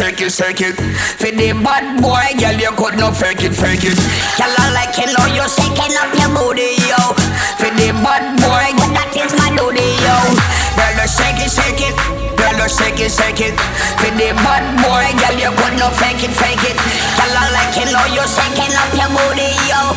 shake it, shake it. For the bad boy, girl, you could not fake it, fake it. Girl, I like you know you're shaking up your booty, You shake it, shake it. For the bad boy, girl, you could not fake it, fake it. Girl, I like you know you're shaking up your booty, yo.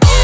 go.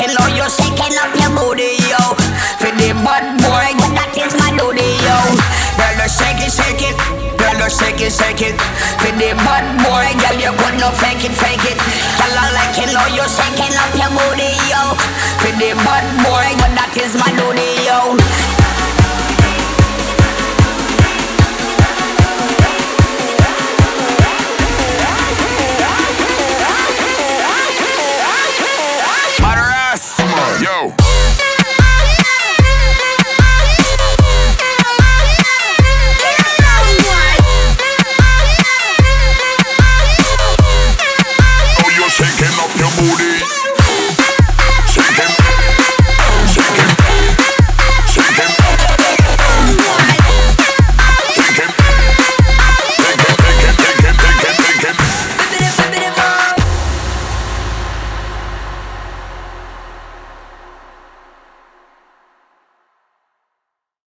you know you're shaking up your booty, yo. For the bad boy, but that is my duty, yo. shake it, shake it, shake it. shake it. For the bad boy, girl, you could not fake it, fake it. Girl, I like it, know you're shaking up your booty, yo. For the bad boy, but that is my duty, yo. Booty